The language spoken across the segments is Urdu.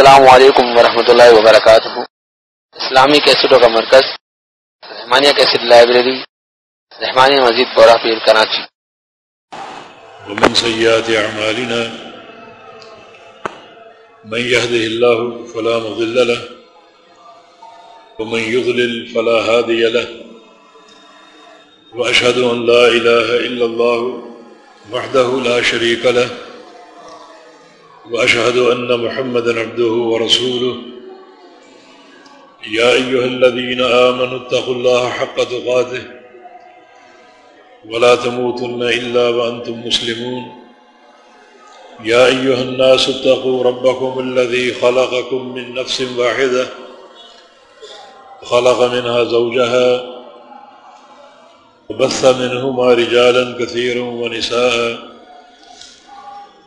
السلام علیکم ورحمۃ اللہ وبرکاتہ۔ اسلامی کیسٹوں کا مرکز، رحمانیہ کیسٹ لائبریری، رحمانیہ مزید بورا پیر کراچی۔ ومن سيئات أعمالنا من يهده الله فلا مضل له، ومن يضلل فلا هادي له وأشهد أن لا إله إلا الله وحده لا شريك له وأشهد أن محمدا عبده ورسوله. يا أيها الذين آمنوا اتقوا الله حق تقاته. ولا تموتن إلا وأنتم مسلمون. يا أيها الناس اتقوا ربكم الذي خلقكم من نفس واحدة. خلق منها زوجها. وبث منهما رجالا كثيرا ونساء.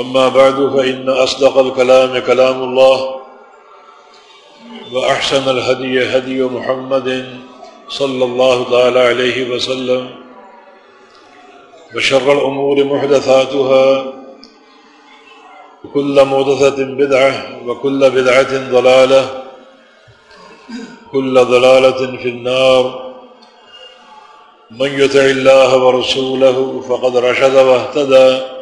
أما بعد، فإن أصدق الكلام كلام الله، وأحسن الهدي هدي محمد صلى الله تعالى عليه وسلم، وشر الأمور محدثاتها، وكل محدثة بدعة، وكل بدعة ضلالة، كل ضلالة في النار. من يتع الله ورسوله فقد رشد واهتدى.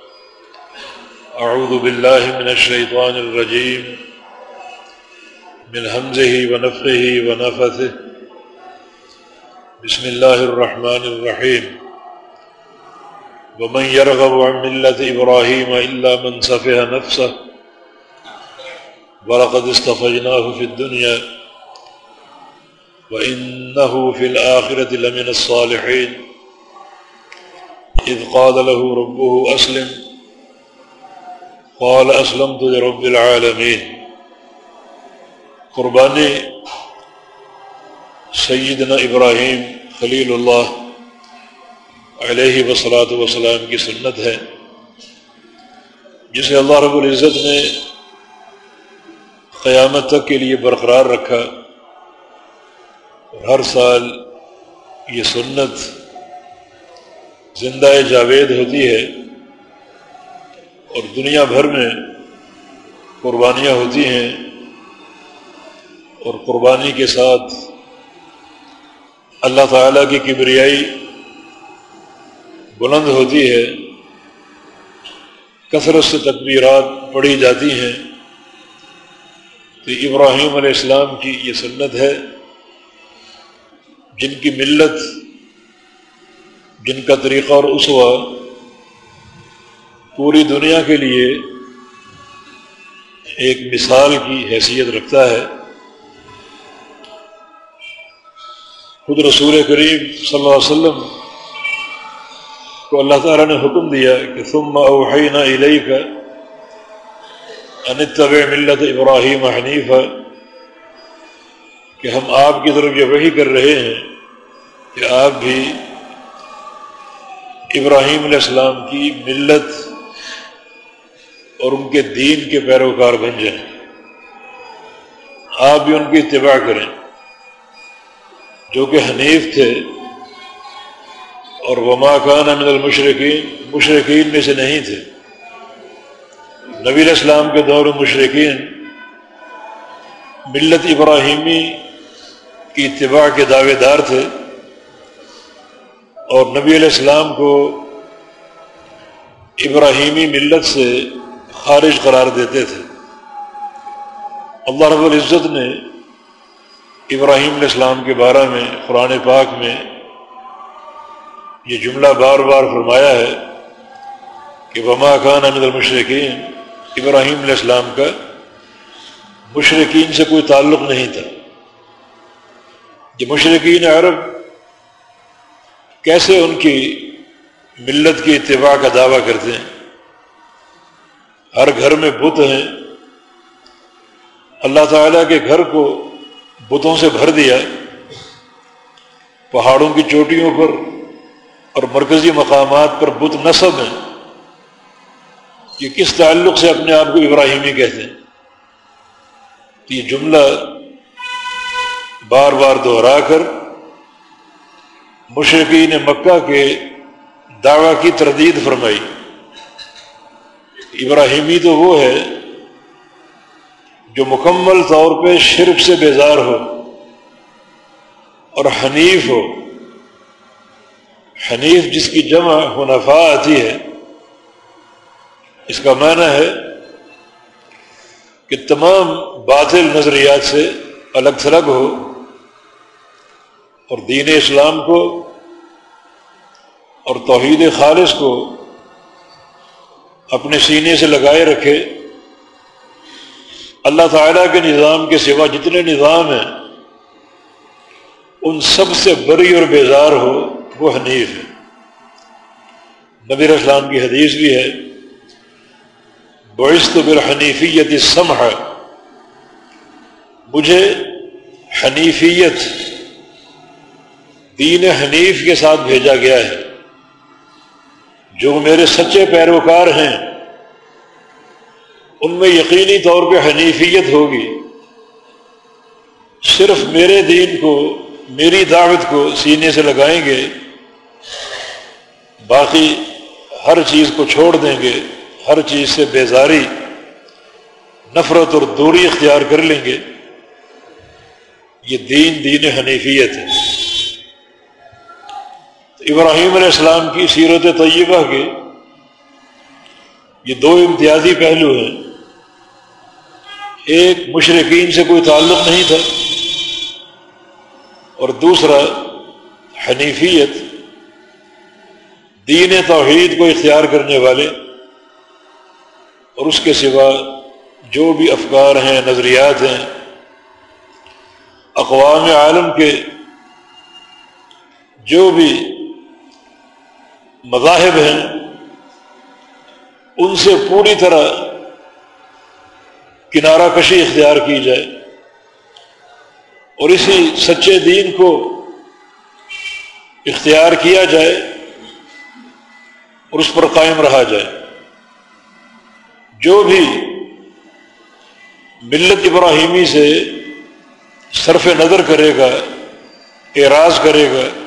أعوذ بالله من الشيطان الرجيم. من همزه ونفقه ونفثه. بسم الله الرحمن الرحيم. ومن يرغب عن ملة إبراهيم إلا من سفه نفسه، ولقد استفجناه في الدنيا، وإنه في الآخرة لمن الصالحين. إذ قال له ربه أسلم. قال اسلمت لرب العالمين. قربانی سیدنا ابراہیم خلیل اللہ علیہ وسلاۃ وسلام کی سنت ہے، جسے اللہ رب العزت نے قیامت تک کے لیے برقرار رکھا۔ اور ہر سال یہ سنت زندہ جاوید ہوتی ہے۔ اور دنیا بھر میں قربانیاں ہوتی ہیں اور قربانی کے ساتھ اللہ تعالیٰ کی کبریائی بلند ہوتی ہے، کثرت سے تکبیرات پڑھی جاتی ہیں۔ تو ابراہیم علیہ السلام کی یہ سنت ہے، جن کی ملت، جن کا طریقہ اور اسوا پوری دنیا کے لیے ایک مثال کی حیثیت رکھتا ہے۔ خود رسول کریم صلی اللہ علیہ وسلم کو اللہ تعالیٰ نے حکم دیا کہ ثم اوحینا الیک انتب ملت ابراہیم حنیف کہ ہم آپ کی طرف یہ وہی کر رہے ہیں کہ آپ بھی ابراہیم علیہ السلام کی ملت اور ان کے دین کے پیروکار بن جائیں۔ آپ بھی ان کی اتباع کریں۔ جو کہ حنیف تھے۔ اور وما کان من المشرقین مشرقین میں سے نہیں تھے۔ نبی الاسلام کے دور مشرقین ملت ابراہیمی کی اتباع کے دعوے دار تھے۔ اور نبی علیہ السلام کو ابراہیمی ملت سے خارج قرار دیتے تھے۔ اللہ رب العزت نے ابراہیم علیہ السلام کے بارے میں، قرآن پاک میں یہ جملہ بار بار فرمایا ہے کہ وما خان امد المشرقین ابراہیم علیہ السلام کا مشرقین سے کوئی تعلق نہیں تھا۔ یہ مشرقین عرب کیسے ان کی ملت کی اتباع کا دعویٰ کرتے ہیں؟ ہر گھر میں بت ہیں۔ اللہ تعالیٰ کے گھر کو بتوں سے بھر دیا پہاڑوں کی چوٹیوں پر اور مرکزی مقامات پر بت نصب ہیں۔ یہ کس تعلق سے اپنے آپ کو ابراہیمی کہتے ہیں؟ تو یہ جملہ بار بار دہرا کر مشرقین مکہ کے دعوی کی تردید فرمائی۔ ابراہیمی تو وہ ہے جو مکمل طور پہ شرک سے بیزار ہو اور حنیف ہو۔ حنیف جس کی جمع منافع آتی ہے، اس کا معنی ہے کہ تمام باطل نظریات سے الگ تھلگ ہو اور دین اسلام کو اور توحید خالص کو اپنے سینے سے لگائے رکھے۔ اللہ تعالیٰ کے نظام کے سوا جتنے نظام ہیں، ان سب سے بری اور بیزار ہو، وہ حنیف ہے۔ نبی اسلام کی حدیث بھی ہے، بعثت بالحنیفیت سمح مجھے حنیفیت، دین حنیف کے ساتھ بھیجا گیا ہے۔ جو میرے سچے پیروکار ہیں، ان میں یقینی طور پہ حنیفیت ہوگی۔ صرف میرے دین کو، میری دعوت کو سینے سے لگائیں گے، باقی ہر چیز کو چھوڑ دیں گے، ہر چیز سے بیزاری، نفرت اور دوری اختیار کر لیں گے۔ یہ دین دین حنیفیت ہے۔ ابراہیم علیہ السلام کی سیرت طیبہ کے یہ دو امتیازی پہلو ہیں۔ ایک مشرقین سے کوئی تعلق نہیں تھا اور دوسرا حنیفیت، دین توحید کو اختیار کرنے والے اور اس کے سوا جو بھی افکار ہیں، نظریات ہیں، اقوام عالم کے جو بھی مذاہب ہیں، ان سے پوری طرح کنارہ کشی اختیار کی جائے۔ اور اسی سچے دین کو اختیار کیا جائے اور اس پر قائم رہا جائے۔ جو بھی ملت ابراہیمی سے صرف نظر کرے گا، اعراض کرے گا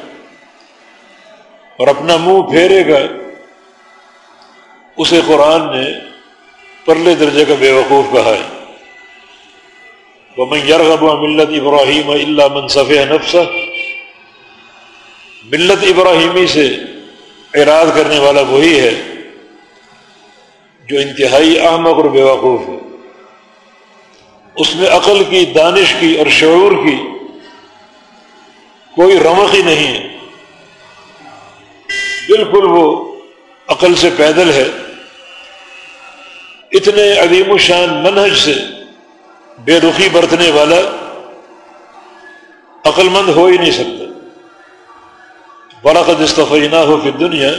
اور اپنا منہ پھیرے گا، اسے قرآن نے پرلے درجے کا بے وقوف کہا ہے۔ وہ یرغب ملت ابراہیم اللہ منصف نفس ملت ابراہیمی سے اعراض کرنے والا وہی ہے جو انتہائی احمق اور بیوقوف ہے۔ اس میں عقل کی، دانش کی اور شعور کی کوئی رمق ہی نہیں ہے۔ بالکل وہ عقل سے پیدل ہے۔ اتنے عظیم و شان منہج سے بے رخی برتنے والا عقل مند ہو ہی نہیں سکتا۔ بڑا استفینہ ہو پھر دنیا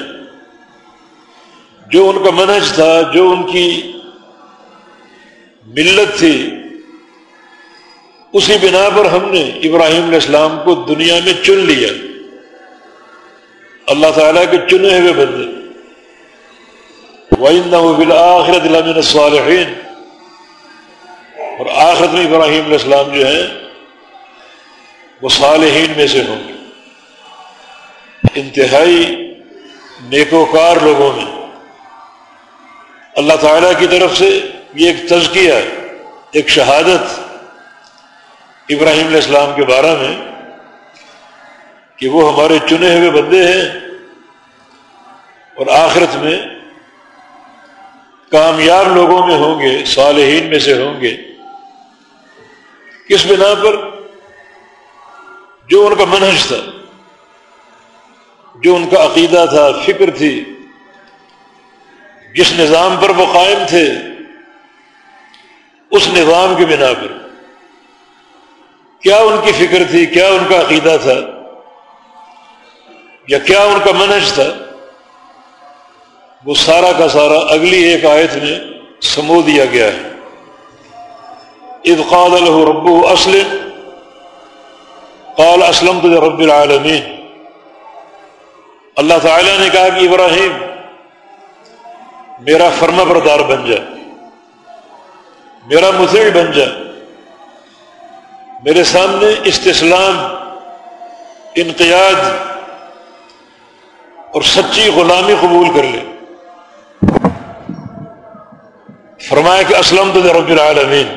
جو ان کا منہج تھا، جو ان کی ملت تھی، اسی بنا پر ہم نے ابراہیم علیہ السلام کو دنیا میں چن لیا۔ اللہ تعالیٰ کے چنے ہوئے بندے۔ آخر دلامین صالحین اور آخرت میں ابراہیم علیہ السلام جو ہیں، وہ صالحین میں سے ہوں گے۔ انتہائی نیکوکار لوگوں میں۔ اللہ تعالیٰ کی طرف سے یہ ایک تزکیہ، ایک شہادت ابراہیم علیہ السلام کے بارے میں کہ وہ ہمارے چنے ہوئے بندے ہیں اور آخرت میں کامیاب لوگوں میں ہوں گے، صالحین میں سے ہوں گے۔ کس بنا پر؟ جو ان کا منحج تھا، جو ان کا عقیدہ تھا، فکر تھی، جس نظام پر وہ قائم تھے، اس نظام کی بنا پر۔ کیا ان کی فکر تھی؟ کیا ان کا عقیدہ تھا؟ یا کیا ان کا منج تھا؟ وہ سارا کا سارا اگلی ایک آیت میں سمو دیا گیا ہے۔ قال له ربو اسلم قال اسلم تو رب العالمین اللہ تعالیٰ نے کہا کہ ابراہیم، میرا فرما بردار بن جا۔ میرا مطیع بن جا۔ میرے سامنے استسلام، انقیاد اور سچی غلامی قبول کر لے۔ فرمایا کہ اسلم تو رب العالمین۔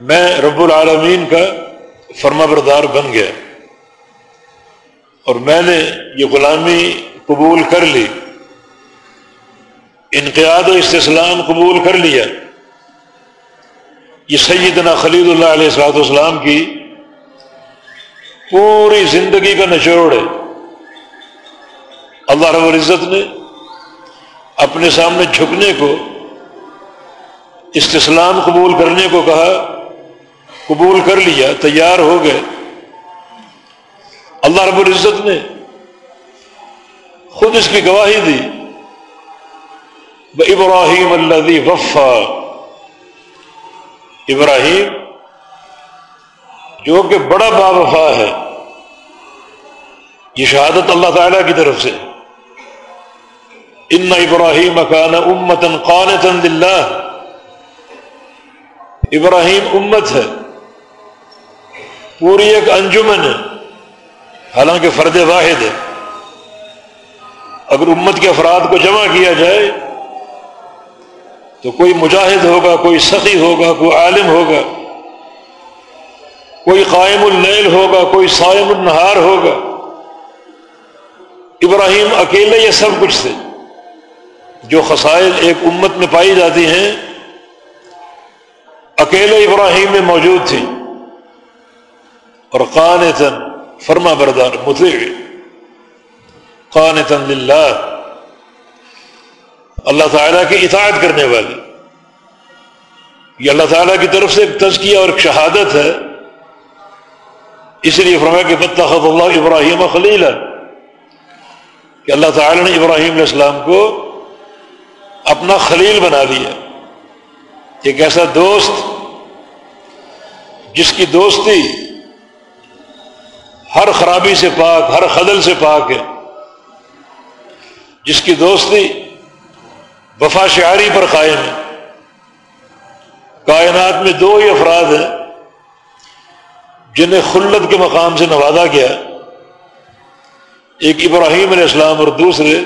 میں رب العالمین کا فرما بردار بن گیا۔ اور میں نے یہ غلامی قبول کر لی۔ انقیاد و استسلام قبول کر لیا۔ یہ سیدنا خلید اللہ علیہ السلاۃ والسلام کی پوری زندگی کا نچوڑ ہے۔ اللہ رب العزت نے اپنے سامنے جھکنے کو، استسلام قبول کرنے کو کہا، قبول کر لیا، تیار ہو گئے۔ اللہ رب العزت نے خود اس کی گواہی دی۔ ابراہیم اللہ وفا۔ ابراہیم جو کہ بڑا با وفا ہے، یہ شہادت اللہ تعالی کی طرف سے۔ ان ابراہیم کان امتن قانتن دلہ ابراہیم امت ہے پوری ایک انجمن ہے. حالانکہ فرد واحد ہے. اگر امت کے افراد کو جمع کیا جائے، تو کوئی مجاہد ہوگا، کوئی سخی ہوگا، کوئی عالم ہوگا، کوئی قائم اللیل ہوگا، کوئی سائم النہار ہوگا. ابراہیم اکیلے یہ سب کچھ تھے جو خسائل ایک امت میں پائی جاتی ہیں، اکیلے ابراہیم میں موجود تھی۔ اور قان تن فرما بردار مطیع قان تن اللہ اللہ تعالیٰ کی اطاعت کرنے والے یہ اللہ تعالیٰ کی طرف سے ایک تزکیہ اور ایک شہادت ہے۔ اس لیے فرما کہ فتح اللہ ابراہیم خلیل کہ اللہ تعالیٰ نے ابراہیم علیہ السلام کو اپنا خلیل بنا لیا۔ ایک ایسا دوست جس کی دوستی ہر خرابی سے پاک، ہر خدل سے پاک ہے۔ جس کی دوستی وفا شعاری پر قائم ہے۔ کائنات میں دو ہی افراد ہیں جنہیں خلت کے مقام سے نوازا گیا۔ ایک ابراہیم علیہ السلام اور دوسرے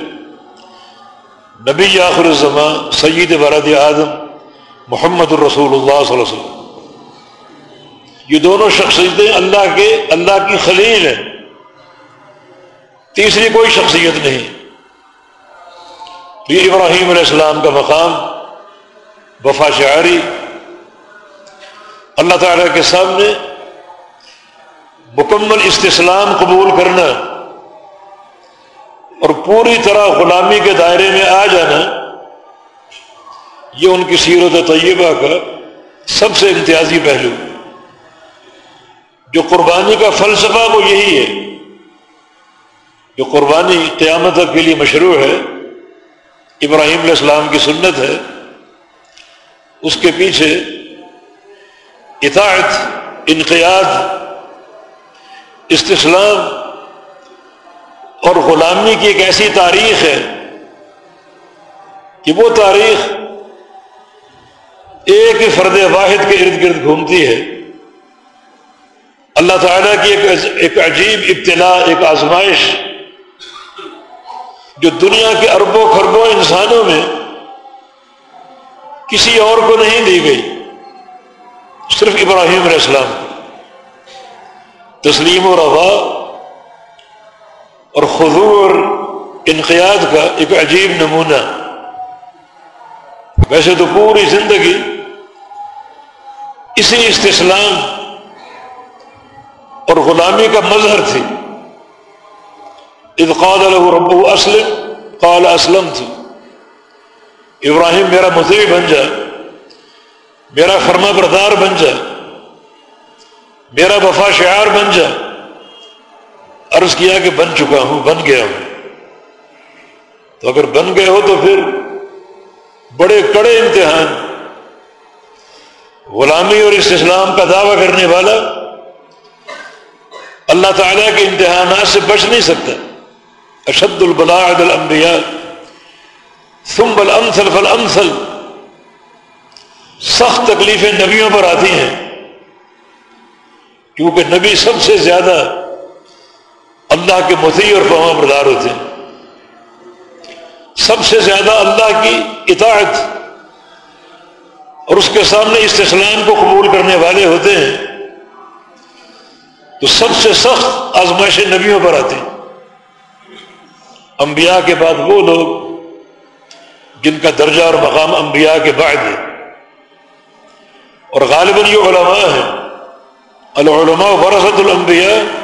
نبی آخر الزمان سید برد اعظم محمد الرسول اللہ صلی اللہ علیہ وسلم یہ دونوں شخصیتیں اللہ کے اللہ کی خلیل ہیں. تیسری کوئی شخصیت نہیں. یہ ابراہیم علیہ السلام کا مقام، وفا شعری، اللہ تعالیٰ کے سامنے مکمل استسلام قبول کرنا اور پوری طرح غلامی کے دائرے میں آ جانا یہ ان کی سیرت طیبہ کا سب سے امتیازی پہلو جو قربانی کا فلسفہ وہ یہی ہے۔ جو قربانی قیامت کے لیے مشروع ہے، ابراہیم علیہ السلام کی سنت ہے، اس کے پیچھے اطاعت، انقیاد، استسلام اور غلامی کی ایک ایسی تاریخ ہے کہ وہ تاریخ ایک ہی فرد واحد کے ارد گرد گھومتی ہے۔ اللہ تعالیٰ کی ایک عجیب ابتلا ایک آزمائش جو دنیا کے اربوں خربوں انسانوں میں کسی اور کو نہیں دی گئی، صرف ابراہیم علیہ السلام تسلیم و روا اور خضور انقیاد کا ایک عجیب نمونہ۔ ویسے تو پوری زندگی اسی استسلام اور غلامی کا مظہر تھی۔ قال له ربو اسلم، قال اسلم تھی ابراہیم میرا مطیع بن جا، میرا فرما بردار بن جا، میرا وفا شعار بن جا۔ عرض کیا کہ بن چکا ہوں، بن گیا ہوں۔ تو اگر بن گئے ہو تو پھر بڑے کڑے امتحان۔ غلامی اور اس اسلام کا دعویٰ کرنے والا اللہ تعالیٰ کے امتحانات سے بچ نہیں سکتا۔ اشد البلاء الانبیاء، ثم الامثل فالامثل۔ سخت تکلیفیں نبیوں پر آتی ہیں۔ کیونکہ نبی سب سے زیادہ اللہ کے متی اور فہم بردار ہوتے ہیں۔ سب سے زیادہ اللہ کی اطاعت اور اس کے سامنے استسلام کو قبول کرنے والے ہوتے ہیں، تو سب سے سخت آزمائش نبیوں پر آتی۔ ہیں انبیاء کے بعد وہ لوگ جن کا درجہ اور مقام انبیاء کے بعد ہے۔ اور غالباً یہ علماء ہیں۔ العلماء ورثت الانبیاء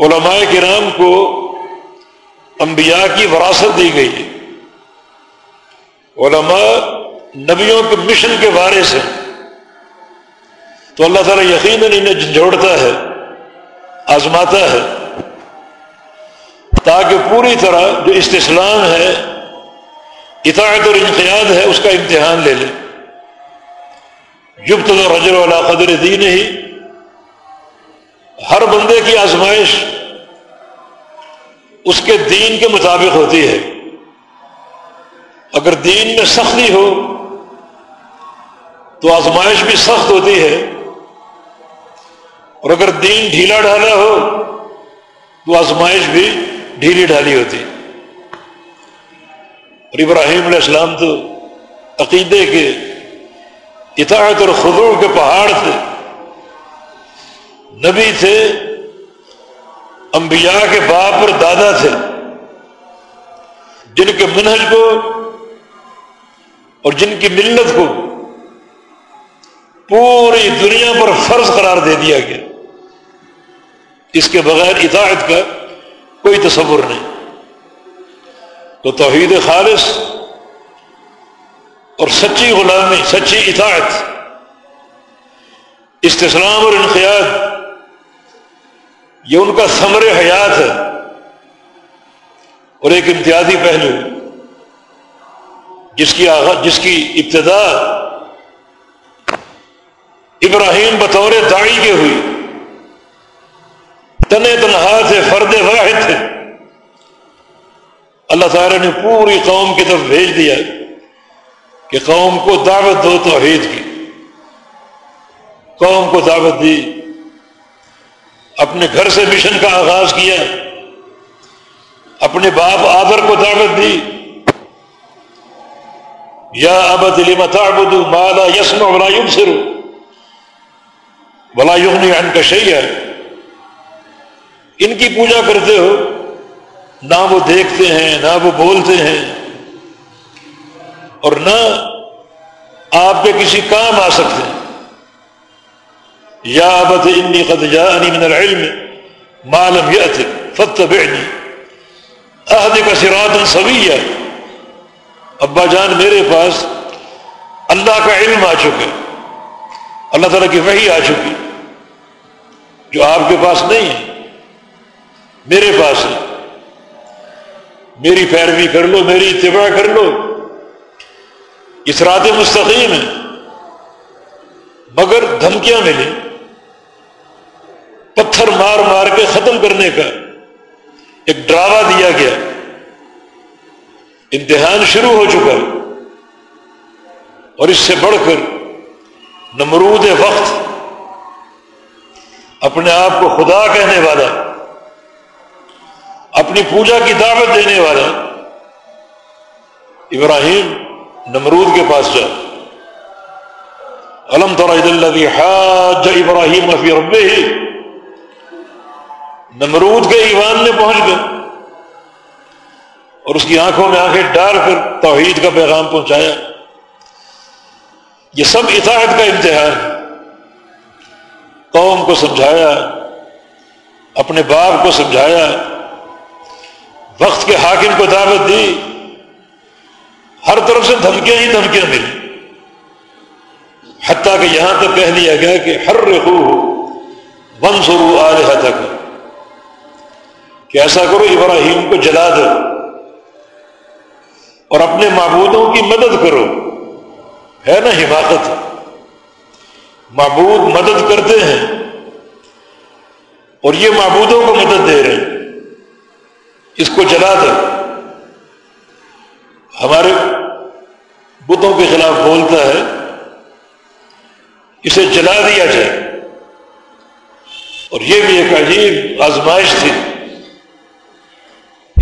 علماء کرام کو انبیاء کی وراثت دی گئی ہے۔ علماء نبیوں کے مشن کے بارے سے تو اللہ تعالیٰ یقیناً انہیں جھنجھوڑتا ہے، آزماتا ہے۔ تاکہ پوری طرح جو استسلام ہے، اطاعت اور انقیاد ہے، اس کا امتحان لے لے۔ جب تو رجر والا قدر دین ہی ہر بندے کی آزمائش اس کے دین کے مطابق ہوتی ہے۔ اگر دین میں سختی ہو، تو آزمائش بھی سخت ہوتی ہے۔ اور اگر دین ڈھیلا ڈھالا ہو، تو آزمائش بھی ڈھیلی ڈھالی ہوتی۔ اور ابراہیم علیہ السلام تو عقیدے کے، اطاعت اور خدو کے پہاڑ تھے۔ نبی تھے، انبیاء کے باپ اور دادا تھے، جن کے منہج کو اور جن کی ملت کو پوری دنیا پر فرض قرار دے دیا گیا۔ اس کے بغیر اطاعت کا کوئی تصور نہیں۔ تو توحید خالص اور سچی غلامی، سچی اطاعت، استسلام اور انقیاد یہ ان کا ثمر حیات ہے اور ایک امتیازی پہلو جس کی آغاز جس کی ابتدا ابراہیم بطور داڑی کے ہوئی۔ تنے تنہا تھے فرد واحد تھے۔ اللہ تعالیٰ نے پوری قوم کی طرف بھیج دیا کہ قوم کو دعوت دو توحید کی۔ قوم کو دعوت دی۔ اپنے گھر سے مشن کا آغاز کیا، اپنے باپ آدر کو دعوت دی، یا اب دلی تعبد مالا یسم ولا يبصر ولا یغنی عن شیئا ان کی پوجا کرتے ہو، نہ وہ دیکھتے ہیں، نہ وہ بولتے ہیں، اور نہ آپ کے کسی کام آ سکتے ہیں۔ یا ابت انی قد جانی من العلم معلوم یت فتبعنی عہد کا سویہ ابا جان میرے پاس اللہ کا علم آ چکے اللہ تعالیٰ کی وحی آ چکی جو آپ کے پاس نہیں ہے، میرے پاس ہے۔ میری پیروی کر لو، میری اتباع کر لو۔ اس رات مستقیم ہے۔ مگر دھمکیاں ملیں۔ پتھر مار مار کے ختم کرنے کا ایک ڈراوا دیا گیا۔ امتحان شروع ہو چکا ہے۔ اور اس سے بڑھ کر نمرود وقت اپنے آپ کو خدا کہنے والا، اپنی پوجا کی دعوت دینے والا ابراہیم نمرود کے پاس جا۔ علم حاج ابراہیم فی ربے ہی نمرود کے ایوان میں پہنچ گئے اور اس کی آنکھوں میں آنکھیں ڈال کر توحید کا پیغام پہنچایا۔ یہ سب اطاعت کا امتحان قوم کو سمجھایا، اپنے باپ کو سمجھایا، وقت کے حاکم کو دعوت دی۔ ہر طرف سے دھمکیاں ہی دھمکیاں ملی حتیٰ کہ یہاں تک کہہ دیا گیا کہ ہر رخو بن سرو آ تک کہ ایسا کرو، ابراہیم کو جلا دو اور اپنے معبودوں کی مدد کرو۔ ہے نا حماقت؟ معبود مدد کرتے ہیں اور یہ معبودوں کو مدد دے رہے ہیں۔ اس کو جلا دو۔ ہمارے بتوں کے خلاف بولتا ہے، اسے جلا دیا جائے۔ اور یہ بھی ایک عجیب آزمائش تھی۔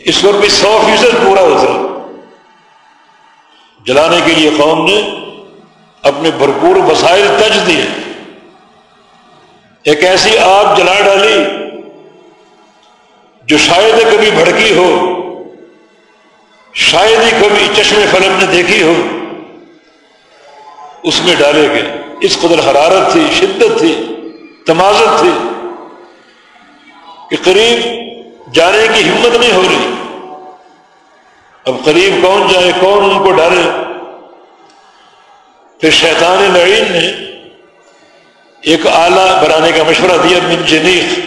اس پر بھی سو فیصد پورا اترا جلانے کے لیے قوم نے اپنے بھرپور وسائل تج دیے۔ ایک ایسی آگ جلا ڈالی جو شاید کبھی بھڑکی ہو، شاید ہی کبھی چشم فلم نے دیکھی ہو۔ اس میں ڈالے گئے۔ اس قدر حرارت تھی، شدت تھی، تمازت تھی کہ قریب جانے کی ہمت نہیں ہو رہی۔ اب قریب کون جائے، کون ان کو ڈالے پھر شیطان لعین نے ایک آلہ بنانے کا مشورہ دیا من جنیخ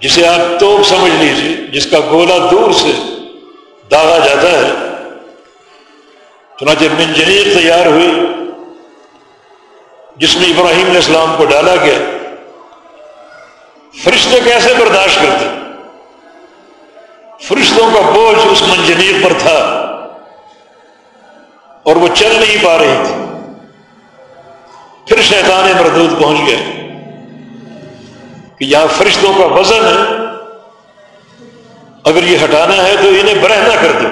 جسے آپ توپ سمجھ لیجیے جس کا گولا دور سے داغا جاتا ہے۔ چنانچہ منجنیر تیار ہوئی، جس میں ابراہیم علیہ السلام کو ڈالا گیا۔ فرشتے کیسے برداشت کرتے؟ فرشتوں کا بوجھ اس منجنیر پر تھا اور وہ چل نہیں پا رہی تھی پھر شیطان مردود پہنچ گئے کہ یہاں فرشتوں کا وزن ہے، اگر یہ ہٹانا ہے تو انہیں برہنا کر دو۔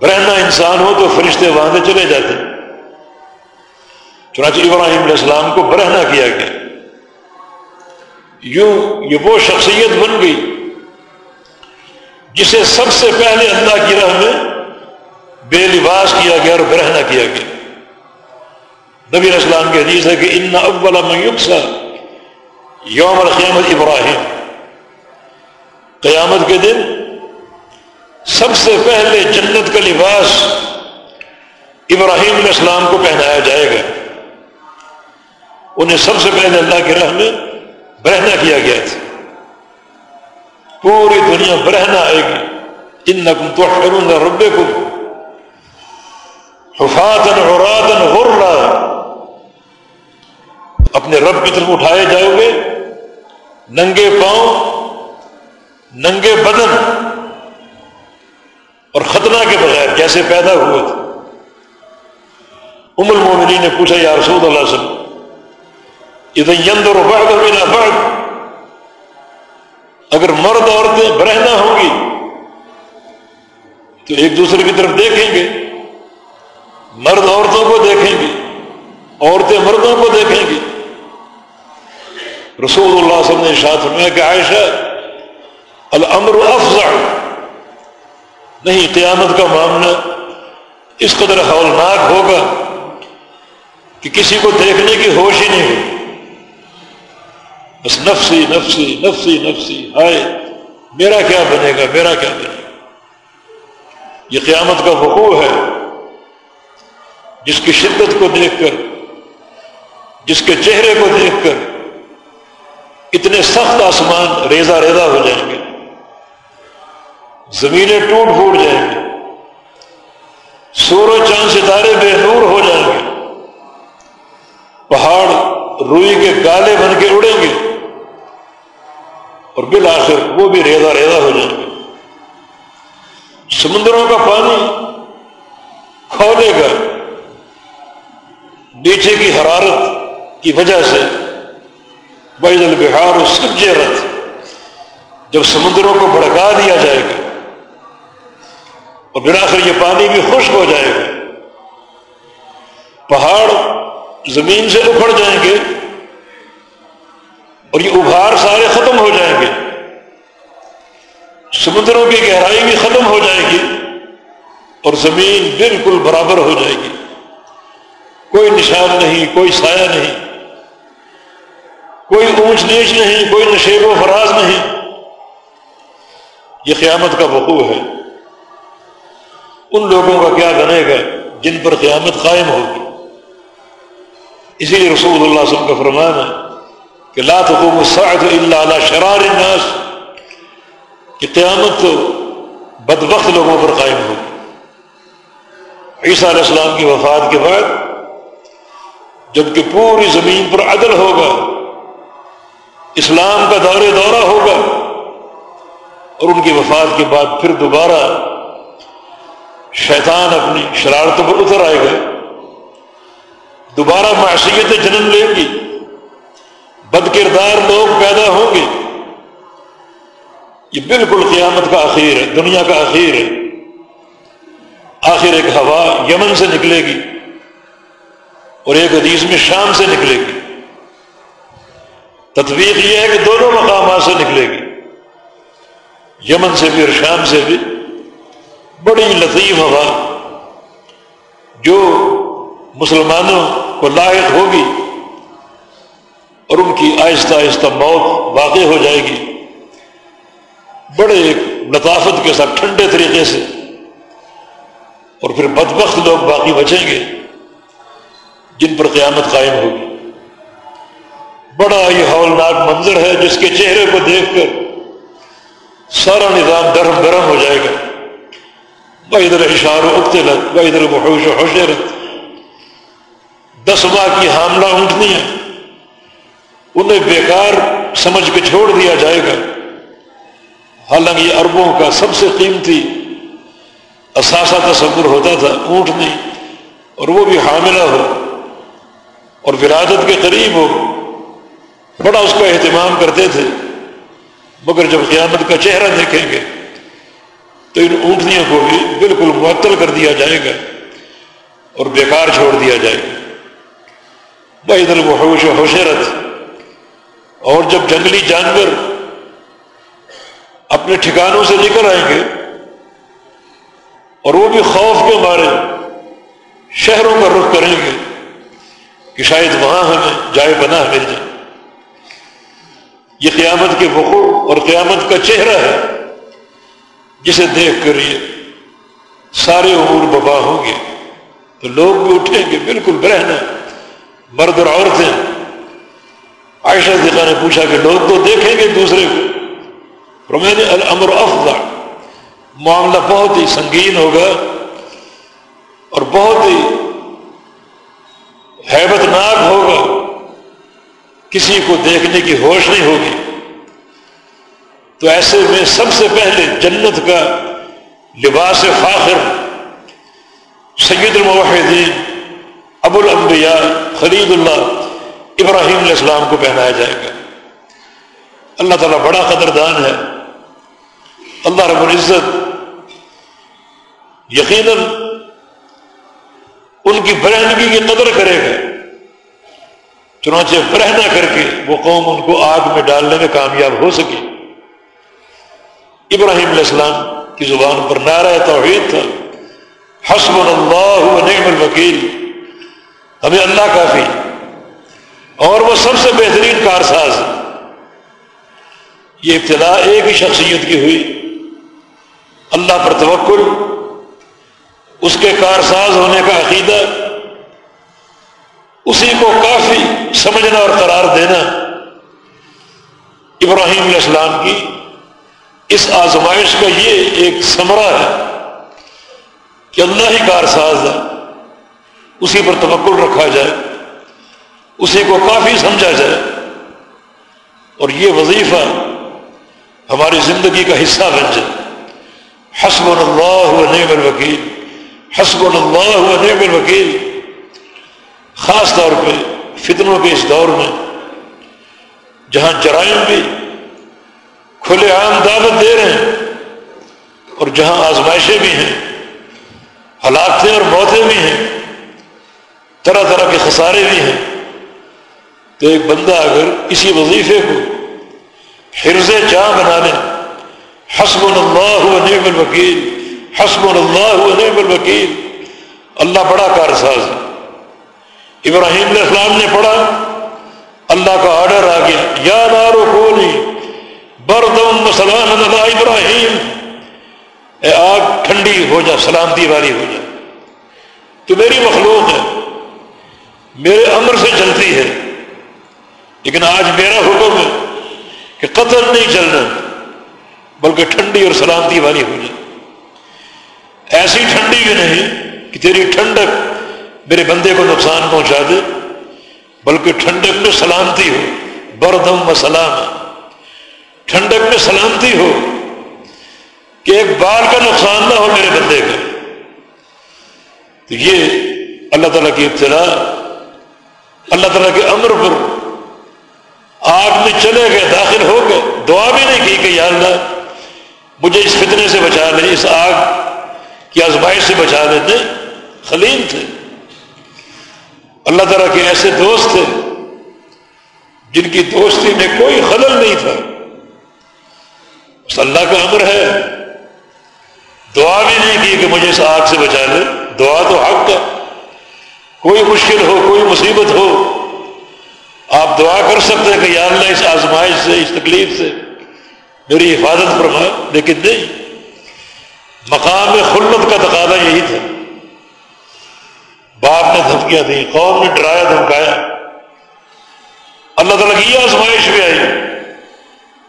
برہنا انسان ہو تو فرشتے وہاں سے چلے جاتے۔ چنانچہ ابراہیم علیہ السلام کو برہنا کیا گیا۔ یوں یہ وہ شخصیت بن گئی جسے سب سے پہلے اللہ کی راہ میں بے لباس کیا گیا اور برہنا کیا گیا۔ نبی اسلام کے حدیث ہے کہ ان اول میوکسا یوم القیامت ابراہیم۔ قیامت کے دن سب سے پہلے جنت کا لباس ابراہیم علیہ السلام کو پہنایا جائے گا۔ انہیں سب سے پہلے اللہ کی راہ میں برہنا کیا گیا تھا۔ پوری دنیا برہنا آئے گی۔ ان نقم تو کروں گا ربے کو حفاظن حراتن غرا۔ اپنے رب کی طرف اٹھائے جاؤ گے۔ ننگے پاؤں، ننگے بدن۔ اور خطرہ کے بغیر کیسے پیدا ہوئے تھے؟ ام المومنی نے پوچھا، یا رسول اللہ وسلم یندر و بڑھ میرا اگر مرد عورتیں برہنا ہوں گی، تو ایک دوسرے کی طرف دیکھیں گے۔ مرد عورتوں کو دیکھیں گے، عورتیں مردوں کو دیکھیں گی رسول اللہ صلی اللہ علیہ وسلم نے شاہ فرمایا کہ عائشہ، الامر افضع۔ نہیں، قیامت کا معاملہ اس قدر ہولناک ہوگا کہ کسی کو دیکھنے کی ہوش ہی نہیں ہوگی۔ بس نفسی نفسی نفسی نفسی، ہائے، میرا کیا بنے گا، میرا کیا بنے گا؟ یہ قیامت کا وقوع ہے۔ جس کی شدت کو دیکھ کر، جس کے چہرے کو دیکھ کر، اتنے سخت آسمان ریزا ریزا ہو جائیں گے۔ زمینیں ٹوٹ پھوٹ جائیں گی سورج چاند ستارے بے نور ہو جائیں گے۔ پہاڑ روئی کے گالے بن کے اڑیں گے۔ اور بالآخر وہ بھی ریزا ریزا ہو جائیں گے سمندروں کا پانی کھولے گا۔ نیچے کی حرارت کی وجہ سے بحد البہار سب رت جب سمندروں کو بھڑکا دیا جائے گا اور بلاخر یہ پانی بھی خشک ہو جائے گا۔ پہاڑ زمین سے اکھڑ جائیں گے۔ اور یہ ابھار سارے ختم ہو جائیں گے۔ سمندروں کی گہرائی بھی ختم ہو جائے گی اور زمین بالکل برابر ہو جائے گی۔ کوئی نشان نہیں، کوئی سایہ نہیں۔ کوئی اونچ نیچ نہیں، کوئی نشیب و فراز نہیں۔ یہ قیامت کا وقوع ہے۔ ان لوگوں کا کیا بنے گا جن پر قیامت قائم ہوگی۔ اسی لیے رسول اللہ علیہ وسلم کا فرمان ہے۔ کہ لا تقوم الساعت الا شرار الناس، کہ قیامت تو بدبخت لوگوں پر قائم ہوگی عیسیٰ علیہ السلام کی وفات کے بعد جبکہ پوری زمین پر عدل ہوگا، اسلام کا دور دورہ ہوگا، اور ان کی وفات کے بعد پھر دوبارہ شیطان اپنی شرارتوں پر اتر آئے گا۔ دوبارہ معصیت جنم لیں گی۔ بد کردار لوگ پیدا ہوں گے۔ یہ بالکل قیامت کا اخیر ہے، دنیا کا اخیر ہے۔ آخر ایک ہوا یمن سے نکلے گی اور ایک حدیث میں شام سے نکلے گی۔ تطویق یہ ہے کہ دونوں مقامات سے نکلے گی۔ یمن سے بھی اور شام سے بھی۔ بڑی لطیف ہوا جو مسلمانوں کو لاحق ہوگی۔ اور ان کی آہستہ آہستہ موت واقع ہو جائے گی۔ بڑے ایک لطافت کے ساتھ، ٹھنڈے طریقے سے۔ اور پھر بدبخت لوگ باقی بچیں گے، جن پر قیامت قائم ہوگی۔ بڑا یہ ہولناک منظر ہے جس کے چہرے کو دیکھ کر سارا نظام درم گرم ہو جائے گا۔ بھائی ادھر اشار اگتے لگ بھائی ادھر بحوش و حوشرت دس ماہ کی حاملہ اونٹنی ہے۔ انہیں بیکار سمجھ کے چھوڑ دیا جائے گا۔ حالانکہ یہ اربوں کا سب سے قیمتی اثاثہ تصور ہوتا تھا اونٹنی اور وہ بھی حاملہ ہو اور ولادت کے قریب ہو۔ بڑا اس کا اہتمام کرتے تھے، مگر جب قیامت کا چہرہ دیکھیں گے تو ان اونٹنیوں کو بھی بالکل معطل کر دیا جائے گا اور بیکار چھوڑ دیا جائے گا۔ بھائی ادھر وہ و حوشرت اور جب جنگلی جانور اپنے ٹھکانوں سے نکل آئیں گے اور وہ بھی خوف کے مارے شہروں کا رخ کریں گے کہ شاید وہاں ہمیں جائے بنا مل جائے۔ یہ قیامت کے وقوع اور قیامت کا چہرہ ہے جسے دیکھ کر یہ سارے امور ببا ہوں گے۔ تو لوگ بھی اٹھیں گے، بالکل برہنا مرد اور عورتیں۔ عائشہ دکھا نے پوچھا کہ لوگ تو دیکھیں گے دوسرے کو۔ میں نے الامر افضل۔ معاملہ بہت ہی سنگین ہوگا اور بہت ہی حیبت ناک ہوگا۔ کسی کو دیکھنے کی ہوش نہیں ہوگی۔ تو ایسے میں سب سے پہلے جنت کا لباس فاخر، سید الموحدین، ابو الانبیاء خلید اللہ ابراہیم علیہ السلام کو پہنایا جائے گا۔ اللہ تعالیٰ بڑا قدردان ہے۔ اللہ رب العزت یقیناً ان کی برہنگی کی قدر کرے گا۔ چنانچہ برہنا کر کے وہ قوم ان کو آگ میں ڈالنے میں کامیاب ہو سکی۔ ابراہیم علیہ السلام کی زبان پر نعرہ توحید تھا۔ حسب اللہ و نعم الوکیل۔ ہمیں اللہ کافی۔ اور وہ سب سے بہترین کارساز یہ ابتدا ایک ہی شخصیت کی ہوئی۔ اللہ پر توکل، اس کے کارساز ہونے کا عقیدہ، اسی کو کافی سمجھنا اور قرار دینا ابراہیم علیہ السلام کی اس آزمائش کا یہ ایک سمرہ ہے کہ اللہ ہی کارساز ہے، اسی پر توکل رکھا جائے۔ اسی کو کافی سمجھا جائے۔ اور یہ وظیفہ ہماری زندگی کا حصہ بن جائے۔ حسب اللہ و نعم الوکیل۔ حسب اللہ و نعم الوکیل۔ خاص طور پہ فتنوں کے اس دور میں، جہاں جرائم بھی کھلے عام دعوت دے رہے ہیں اور جہاں آزمائشیں بھی ہیں ہلاکتیں اور موتیں بھی ہیں، طرح طرح کے خسارے بھی ہیں۔ تو ایک بندہ اگر اسی وظیفے کو حرز جاں بنا لیں حسب اللہ و نعم الوکیل حسب اللہ و نعم الوکیل، اللہ بڑا کارساز ہے۔ ابراہیم علیہ السلام نے پڑھا، اللہ کا آرڈر آ گیا، یا نارو کونی بردم سلام اللہ ابراہیم۔ اے آگ ٹھنڈی ہو جا، سلامتی والی ہو جا۔ تو میری مخلوق ہے، میرے امر سے چلتی ہے۔ لیکن آج میرا حکم ہے کہ قتل نہیں چلنا بلکہ ٹھنڈی اور سلامتی والی ہو جائے۔ ایسی ٹھنڈی بھی نہیں کہ تیری ٹھنڈک میرے بندے کو نقصان پہنچا دے، بلکہ ٹھنڈک میں سلامتی ہو، بردم و سلام ٹھنڈک میں سلامتی ہو کہ ایک بال کا نقصان نہ ہو میرے بندے کا۔ تو یہ اللہ تعالیٰ کی ابتدا اللہ تعالیٰ کے امر پر آگ میں چلے گئے، داخل ہو گئے۔ دعا بھی نہیں کی کہ یا اللہ، مجھے اس فتنے سے بچا لے، اس آگ کی آزمائش سے بچا لے۔ نہیں، خلیل تھے۔ اللہ تعالیٰ کے ایسے دوست تھے جن کی دوستی میں کوئی خلل نہیں تھا۔ اللہ کا امر ہے۔ دعا بھی نہیں کی کہ مجھے اس آگ سے بچا لے۔ دعا تو حق ہے کوئی مشکل ہو، کوئی مصیبت ہو آپ دعا کر سکتے ہیں کہ یا اللہ اس آزمائش سے، اس تکلیف سے میری حفاظت فرما۔ لیکن نہیں، مقام خلت کا تقاضا یہی تھا۔ باپ نے دھمکیاں دی قوم نے ڈرایا، دھمکایا۔ اللہ تعالیٰ کی یہ آزمائش بھی آئی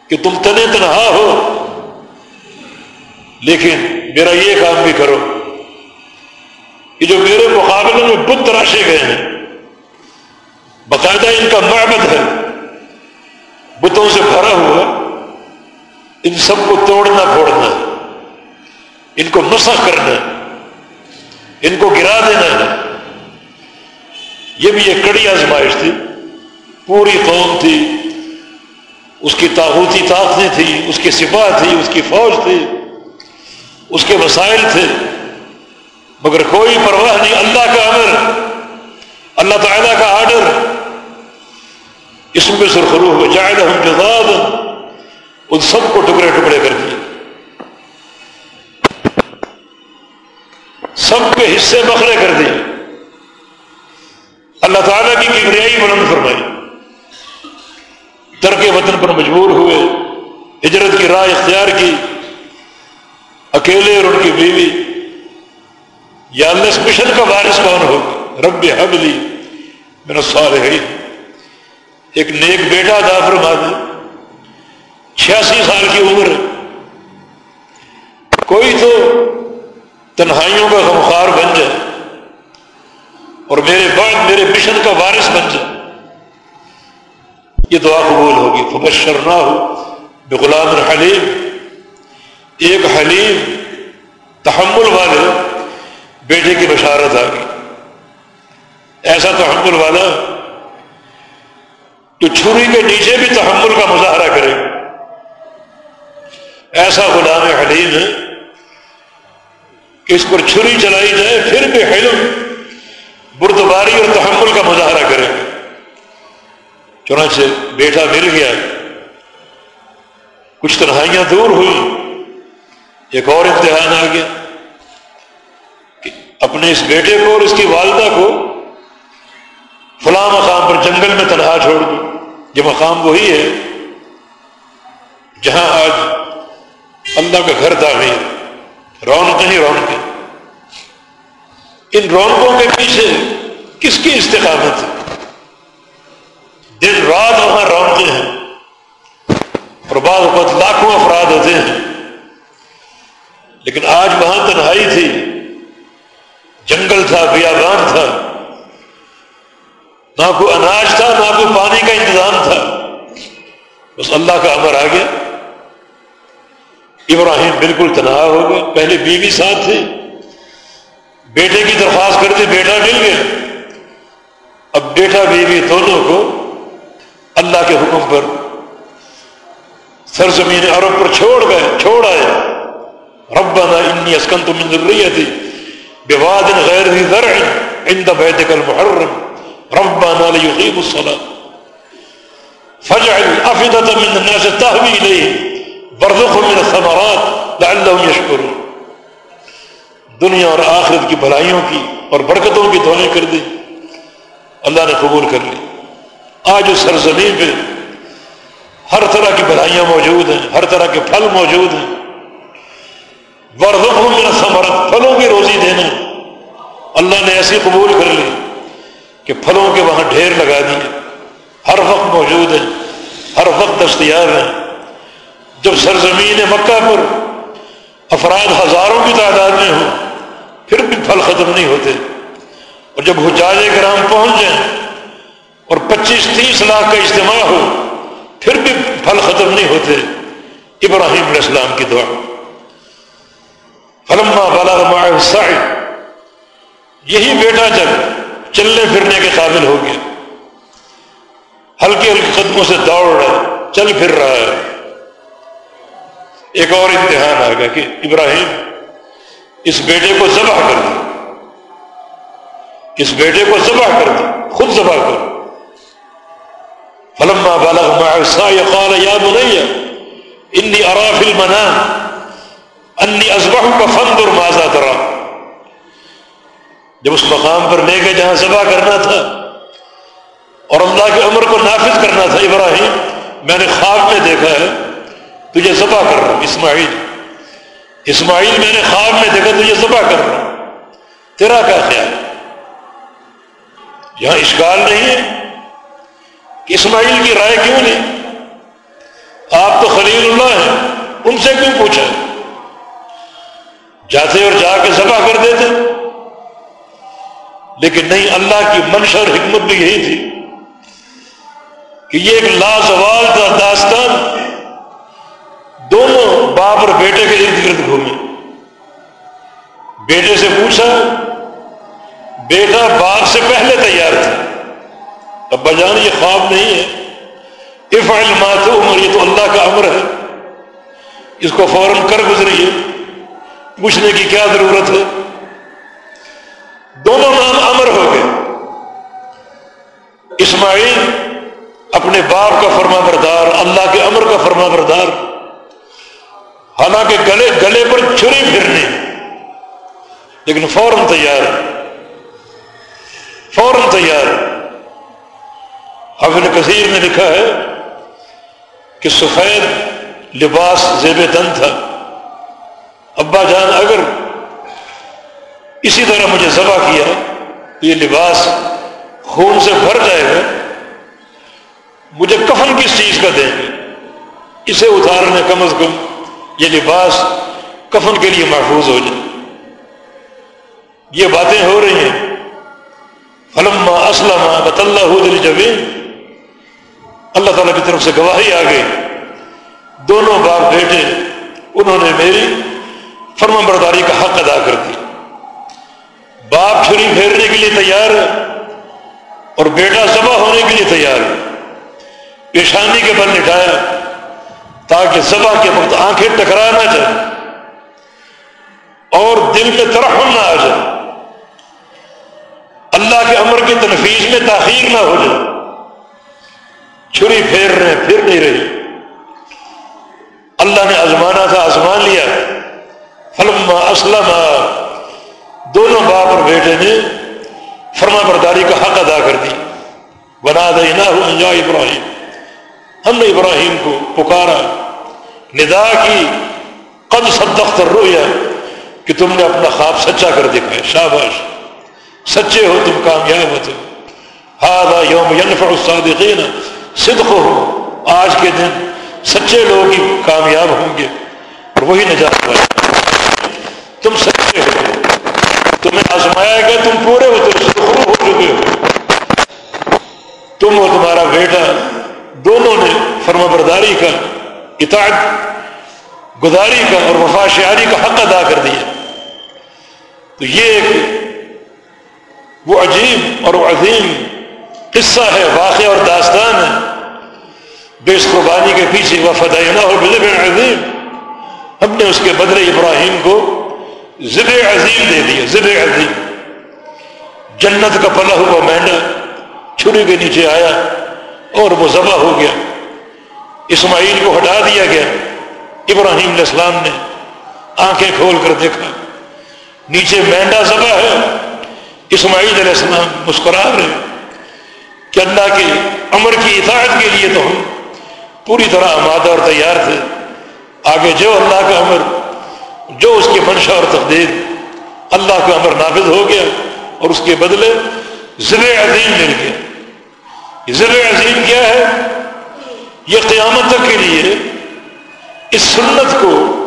کہ تم تنے تنہا ہو۔ لیکن میرا یہ کام بھی کرو کہ جو میرے مقابلے میں بت تراشے گئے ہیں باقاعدہ ان کا معبد ہے۔ بتوں سے بھرا ہوا ان سب کو توڑنا پھوڑنا ان کو مسخ کرنا ان کو گرا دینا ہے۔ یہ بھی ایک کڑی آزمائش تھی۔ پوری قوم تھی۔ اس کی تاحوتی طاقتیں تھیں۔ اس کی سپاہ تھی۔ اس کی فوج تھی۔ اس کے وسائل تھے۔ مگر کوئی پرواہ نہیں۔ اللہ کا امر، اللہ تعالیٰ کا آرڈر۔ اس میں سرخرو ہو جائے ہم جزاد ان سب کو ٹکڑے ٹکڑے کر دیے۔ سب کے حصے بکھرے کر دیے۔ اللہ تعالیٰ کی کبریائی بلند فرمائی۔ ترک وطن پر مجبور ہوئے، ہجرت کی راہ اختیار کی، اکیلے اور ان کی بیوی۔ یا اللہ اس مشن کا وارث کون ہوگا؟ رب حبلی میرا سوال ہے ایک نیک بیٹا تھا فرما دے چھیاسی سال کی عمر کوئی تو تنہائیوں کا غمخار بن جائے اور میرے بعد میرے مشن کا وارث بن جائے۔ یہ دعا قبول ہوگی۔ فبشر نہ ہو غلام حلیم۔ ایک حلیم تحمل والے بیٹے کی بشارت آ گئی۔ ایسا تحمل والا جو چھری کے نیچے بھی تحمل کا مظاہرہ کرے۔ ایسا غلام حلیم ہے کہ اس پر چھری چلائی جائے، پھر بھی حلم، بردباری اور تحمل کا مظاہرہ کرے۔ چنانچہ بیٹا مل گیا۔ کچھ تنہائیاں دور ہوئی۔ ایک اور امتحان آ گیا کہ اپنے اس بیٹے کو اور اس کی والدہ کو فلاں مقام پر جنگل میں تنہا چھوڑ دوں یہ مقام وہی ہے جہاں آج اللہ کا گھر تعمیر رونقیں ہی رونقیں۔ ان رونقوں کے پیچھے کس کی استقامت ہے؟ دن رات وہاں رونقیں ہیں اور بعض اوقات لاکھوں افراد ہوتے ہیں۔ لیکن آج وہاں تنہائی تھی، جنگل تھا، بیابان تھا۔ نہ کوئی اناج تھا، نہ کوئی پانی کا انتظام تھا۔ بس اللہ کا امر آ گیا۔ ابراہیم بالکل تنہا ہو گئے۔ پہلے بیوی ساتھ تھی۔ بیٹے کی درخواست کرتے بیٹا مل گیا۔ اب بیٹا بیوی دونوں کو اللہ کے حکم پر سرزمین عرب پر چھوڑ گئے، چھوڑ آئے۔ ربنا انی اسکن تو منظر رہی تھی بواد غیر زرع عند بیتک المحرم۔ ربنا لیقیم الصلاة. فجعل افدت من الناس تهوی الیہ برزخ من الثمرات لعلهم يشکرون دنیا اور آخرت کی بھلائیوں کی اور برکتوں کی دعائیں کر دی. اللہ نے قبول کر لی. آج اس سرزمین پہ ہر طرح کی بھلائیاں موجود ہیں، ہر طرح کے پھل موجود ہیں. ورزوں میں سمرت پھلوں کی روزی دینا. اللہ نے ایسی قبول کر لی. کہ پھلوں کے وہاں ڈھیر لگا دیے ہر وقت موجود ہیں ہر وقت دستیاب ہیں جب سرزمین مکہ پر افراد ہزاروں کی تعداد میں ہوں، پھر بھی پھل ختم نہیں ہوتے۔ اور جب حجاج کرام پہنچ جائیں اور پچیس تیس لاکھ کا اجتماع ہو، پھر بھی پھل ختم نہیں ہوتے۔ ابراہیم علیہ السلام کی دعا۔ فلما بالا سعید یہی بیٹا جب چلنے پھرنے کے قابل ہو گیا۔ ہلکے ہلکے قدموں سے دوڑ رہا ہے، چل پھر رہا ہے۔ ایک اور امتحان آ گیا کہ ابراہیم، اس بیٹے کو ذبح کر دو۔ اس بیٹے کو ذبح کر دو، خود ذبح کر فلما بلغ مع قال، يا بني اني ارى في المنام اني اذبحك فانظر ماذا ترى. جب اس مقام پر لے کے جہاں ذبح کرنا تھا اور اللہ کے امر کو نافذ کرنا تھا، ابراہیم، میں نے خواب میں دیکھا ہے، تجھے ذبح کر رہا ہوں، اسماعیل۔ اسماعیل، میں نے خواب میں دیکھا، تجھے ذبح کر رہا ہوں۔ تیرا کیا خیال یہاں اشکال نہیں ہے اسماعیل کی رائے کیوں نہیں؟ آپ تو خلیل اللہ ہیں، ان سے کیوں پوچھا جاتے اور جا کے ذبح کر دیتے۔ لیکن نہیں، اللہ کی منشا اور حکمت بھی یہی تھی کہ یہ ایک لازوال کا داستان دونوں باپ اور بیٹے کے ارد گرد گھومے۔ بیٹے سے پوچھا، بیٹا باپ سے پہلے تیار تھا۔ ابا جان، یہ خواب نہیں ہے۔ افعل ما عمر یہ تو اللہ کا امر ہے۔ اس کو فوراً کر گزریے۔ پوچھنے کی کیا ضرورت ہے؟ دونوں نام امر ہو گئے۔ اسماعیل اپنے باپ کا فرما بردار اللہ کے امر کا فرما بردار حالانکہ گلے گلے پر چھری پھرنے۔ لیکن فوراً تیار۔ فوراً تیار۔ حفظ کثیر نے لکھا ہے کہ سفید لباس زیب دن تھا۔ ابا جان، اگر اسی طرح مجھے ذبح کیا تو یہ لباس خون سے بھر جائے گا مجھے کفن کس چیز کا دیں گے؟ اسے اتارنے کم از کم یہ لباس کفن کے لیے محفوظ ہو جائے۔ یہ باتیں ہو رہی ہیں۔ فلم اسلم بط اللہ جبین۔ اللہ تعالیٰ کی طرف سے گواہی آ گئی۔ دونوں باپ بیٹے، انہوں نے میری فرما برداری کا حق ادا کر دیا۔ باپ چھری پھیرنے کے لیے تیار ہے اور بیٹا ذبح ہونے کے لیے تیار ہے۔ پیشانی کے بل لٹایا تاکہ ذبح کے وقت آنکھیں ٹکرا نہ جائے اور دل میں ترحم نہ آ جائے۔ اللہ کے امر کی تنفیذ میں تاخیر نہ ہو جائے۔ چھری پھیر رہے پھر نہیں رہی۔ اللہ نے آزمانا تھا، آزمان لیا۔ فلم اسلم دونوں باپ اور بیٹے نے فرما برداری کا حق ادا کر دی۔ بنا دے نہ ابراہیم ہم نے ابراہیم کو پکارا۔ ندا کی، قد صدقت رویا کہ تم نے اپنا خواب سچا کر دکھایا شاباش، سچے ہو تم، کامیاب ہو تم۔ ہاں یوم ینفع الصادقین۔ صدق ہو آج کے دن سچے لوگ ہی کامیاب ہوں گے۔ اور وہی نجات پائے تم سچے ہو۔ آزمایا گیا تم پورے ہوتے ہو چکے ہو۔ تم اور تمہارا بیٹا دونوں نے فرما برداری کا، اطاعت گداری کا اور وفا شعاری کا حق ادا کر دیا۔ تو یہ ایک وہ عجیب اور وہ عظیم قصہ ہے، واقعہ اور داستان ہے۔ بے اس قربانی کے پیچھے وفد عظیم۔ ہم نے اس کے بدلے ابراہیم کو ذب عظیم دے دیا ذب عظیم۔ جنت کا پلا ہوا مینڈا چھری کے نیچے آیا اور وہ ذبح ہو گیا۔ اسماعیل کو ہٹا دیا گیا۔ ابراہیم علیہ السلام نے آنکھیں کھول کر دیکھا۔ نیچے مینڈا ذبح ہے۔ اسماعیل علیہ السلام مسکرا رہے کہ اللہ کے امر کی اطاعت کے لیے تو ہم پوری طرح آمادہ اور تیار تھے۔ آگے جو اللہ کا امر جو اس کی منشا اور تقدیر اللہ کا امر نافذ ہو گیا اور اس کے بدلے ضلع عظیم مل گیا۔ یہ ضلع عظیم کیا ہے؟ یہ قیامت تک کے لیے اس سنت کو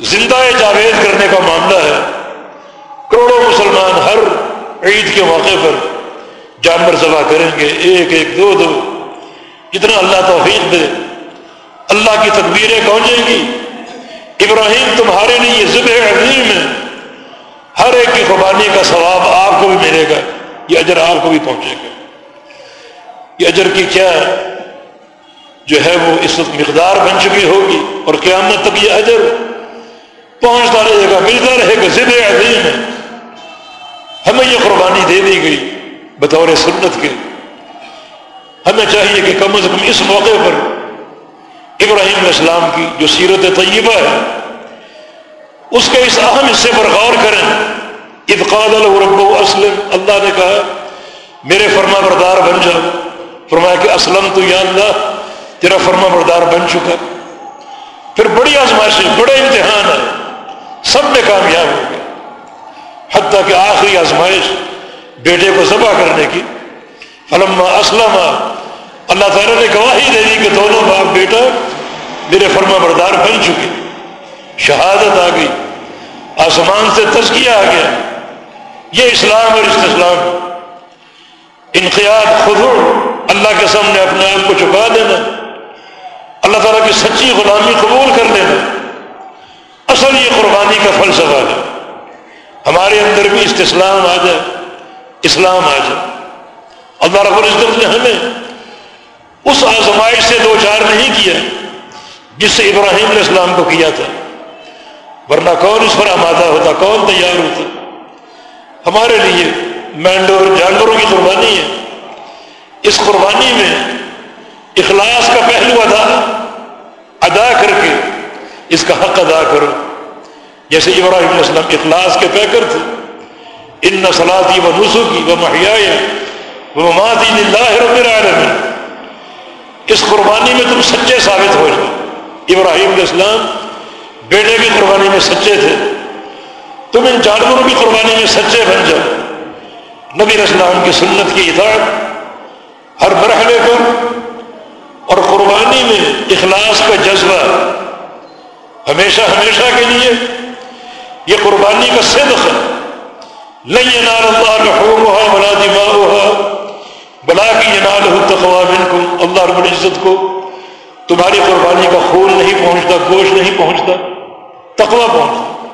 زندہ جاوید کرنے کا معاملہ ہے۔ کروڑوں مسلمان ہر عید کے موقع پر جانور ذبح کریں گے، ایک ایک، دو دو۔ جتنا اللہ توفیق دے۔ اللہ کی تدبیریں پہنچیں گی؟ ابراہیم تمہارے لیے ذبح عظیم ہے۔ ہر ایک کی قربانی کا ثواب آپ کو بھی ملے گا، یہ اجر آپ کو بھی پہنچے گا۔ یہ اجر کی کیا جو ہے وہ اس وقت مقدار بن چکی ہوگی اور قیامت تک یہ اجر پہنچتا رہے گا ملتا رہے گا، ذبح عظیم ہے۔ ہمیں یہ قربانی دے دی گئی بطور سنت کے۔ ہمیں چاہیے کہ کم از کم اس موقع پر ابراہیم علیہ السلام کی جو سیرت طیبہ ہے، اس کے اس اہم حصے پر غور کریں۔ ابقاد الرب اسلم اللہ نے کہا، میرے فرما بردار بن جاؤ۔ فرمایا کہ اسلم تو یا اللہ، تیرا فرما بردار بن چکا۔ پھر بڑی آزمائشیں، بڑے امتحان ہے سب میں کامیاب ہو گیا حتیٰ کہ آخری آزمائش بیٹے کو ذبح کرنے کی۔ علما اسلم اللہ تعالیٰ نے گواہی دے دی کہ دونوں باپ بیٹا میرے فرما بردار بن چکے شہادت آ گئی۔ آسمان سے تزکیہ آ گیا۔ یہ اسلام اور استسلام۔ انقیاد خود اللہ کے سامنے اپنے آپ کو چکا دینا۔ اللہ تعالیٰ کی سچی غلامی قبول کر لینا۔ اصل یہ قربانی کا فلسفہ ہے۔ ہمارے اندر بھی استسلام آ جائے۔ اسلام آ جائے۔ اللہ رب العزت نے ہمیں اس آزمائش سے دو چار نہیں کیا جس سے ابراہیم علیہ السلام کو کیا تھا۔ ورنہ کون اس پر آمادہ ہوتا، کون تیار ہوتا؟ ہمارے لیے مینڈور جانوروں کی قربانی ہے۔ اس قربانی میں اخلاص کا پہلو ادا ادا کر کے اس کا حق ادا کرو۔ جیسے ابراہیم علیہ السلام اخلاص کے پیکر تھے۔ ان نسلاتی و نسو کی وہ محیا وہ ماتی اللہ رب العالمین۔ اس قربانی میں تم سچے ثابت ہو جاؤ ابراہیم علیہ السلام بیٹے کی قربانی میں سچے تھے۔ تم ان جانوروں کی قربانی میں سچے بن جاؤ۔ نبی اسلام کی سنت کی اطاعت ہر مرحلے پر اور قربانی میں اخلاص کا جذبہ ہمیشہ ہمیشہ کے لیے یہ قربانی کا صدق ہے۔ نہیں ینال اللہ لحومها ولا دماؤها بلا کی ینال التقوى منکم اللہ رب العزت کو تمہاری قربانی کا خون نہیں پہنچتا، گوشت نہیں پہنچتا، تقوی پہنچتا،